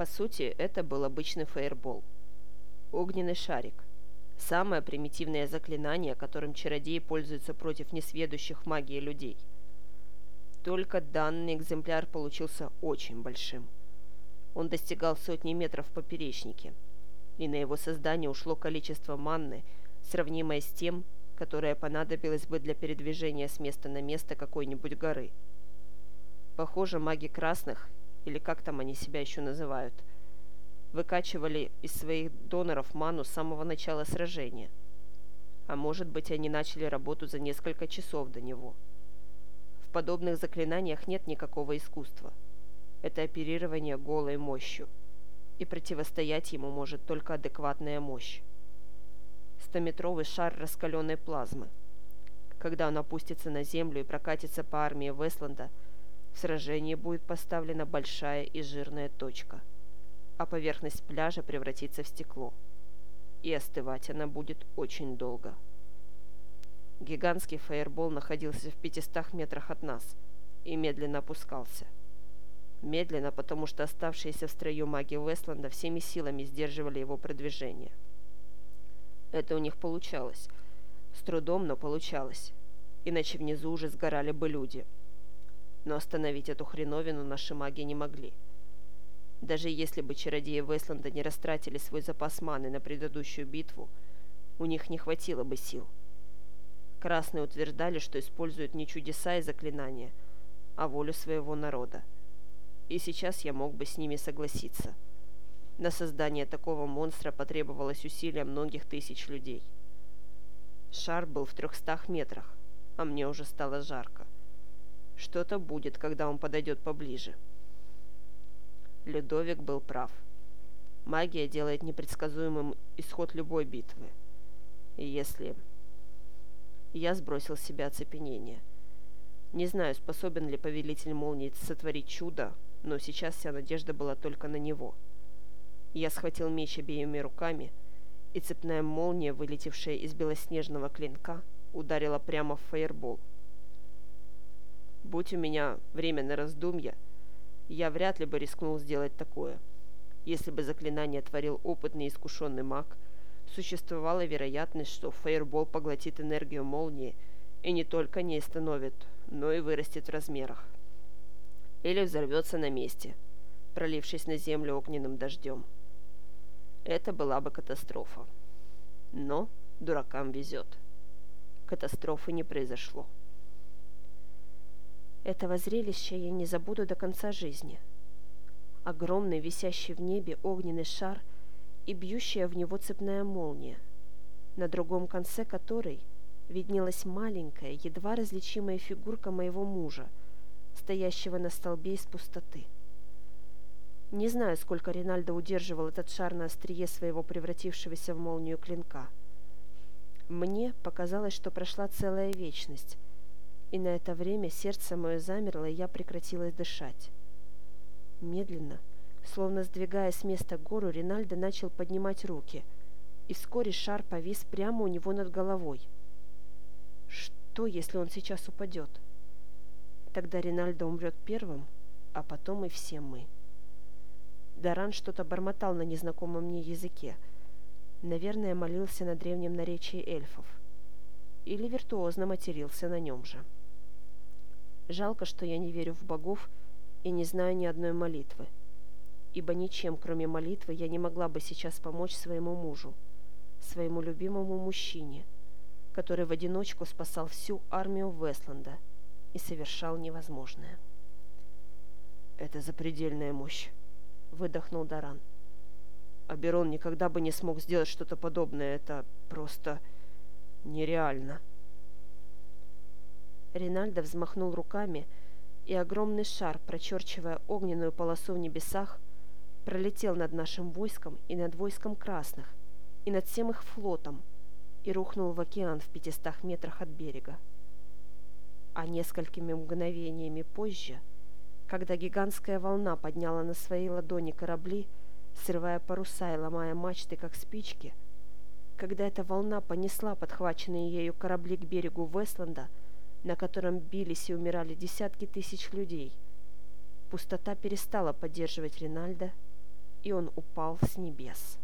По сути, это был обычный фаербол. Огненный шарик. Самое примитивное заклинание, которым чародеи пользуются против несведущих в магии людей. Только данный экземпляр получился очень большим. Он достигал сотни метров в поперечнике, и на его создание ушло количество манны, сравнимое с тем, которое понадобилось бы для передвижения с места на место какой-нибудь горы. Похоже, маги красных, или как там они себя еще называют, выкачивали из своих доноров ману с самого начала сражения. А может быть, они начали работу за несколько часов до него. В подобных заклинаниях нет никакого искусства. Это оперирование голой мощью. И противостоять ему может только адекватная мощь. Стометровый шар раскаленной плазмы. Когда он опустится на землю и прокатится по армии Вестланда, в сражении будет поставлена большая и жирная точка, а поверхность пляжа превратится в стекло. И остывать она будет очень долго. Гигантский фаербол находился в 500 метрах от нас и медленно опускался. Медленно, потому что оставшиеся в строю маги Вестланда всеми силами сдерживали его продвижение. Это у них получалось. С трудом, но получалось. Иначе внизу уже сгорали бы люди – но остановить эту хреновину наши маги не могли. Даже если бы чародеи Вестланда не растратили свой запас маны на предыдущую битву, у них не хватило бы сил. Красные утверждали, что используют не чудеса и заклинания, а волю своего народа. И сейчас я мог бы с ними согласиться. На создание такого монстра потребовалось усилия многих тысяч людей. Шар был в трехстах метрах, а мне уже стало жарко. Что-то будет, когда он подойдет поближе. Людовик был прав. Магия делает непредсказуемым исход любой битвы. И если... Я сбросил с себя оцепенение. Не знаю, способен ли повелитель молнии сотворить чудо, но сейчас вся надежда была только на него. Я схватил меч обеими руками, и цепная молния, вылетевшая из белоснежного клинка, ударила прямо в фаербол. Будь у меня время на раздумья, я вряд ли бы рискнул сделать такое. Если бы заклинание творил опытный и искушенный маг, существовала вероятность, что фейербол поглотит энергию молнии и не только не остановит, но и вырастет в размерах. Или взорвется на месте, пролившись на землю огненным дождем. Это была бы катастрофа. Но дуракам везет. Катастрофы не произошло. Этого зрелища я не забуду до конца жизни. Огромный, висящий в небе огненный шар и бьющая в него цепная молния, на другом конце которой виднелась маленькая, едва различимая фигурка моего мужа, стоящего на столбе из пустоты. Не знаю, сколько Ринальдо удерживал этот шар на острие своего превратившегося в молнию клинка. Мне показалось, что прошла целая вечность — и на это время сердце мое замерло, и я прекратила дышать. Медленно, словно сдвигая с места гору, Ринальдо начал поднимать руки, и вскоре шар повис прямо у него над головой. Что, если он сейчас упадет? Тогда Ринальдо умрет первым, а потом и все мы. Даран что-то бормотал на незнакомом мне языке. Наверное, молился на древнем наречии эльфов. Или виртуозно матерился на нем же. Жалко, что я не верю в богов и не знаю ни одной молитвы. Ибо ничем, кроме молитвы, я не могла бы сейчас помочь своему мужу, своему любимому мужчине, который в одиночку спасал всю армию Вестланда и совершал невозможное. «Это запредельная мощь», — выдохнул Даран. «Аберон никогда бы не смог сделать что-то подобное. Это просто нереально». Ринальдо взмахнул руками, и огромный шар, прочерчивая огненную полосу в небесах, пролетел над нашим войском и над войском красных, и над всем их флотом, и рухнул в океан в пятистах метрах от берега. А несколькими мгновениями позже, когда гигантская волна подняла на свои ладони корабли, срывая паруса и ломая мачты, как спички, когда эта волна понесла подхваченные ею корабли к берегу Вестланда, на котором бились и умирали десятки тысяч людей. Пустота перестала поддерживать Ринальда, и он упал с небес.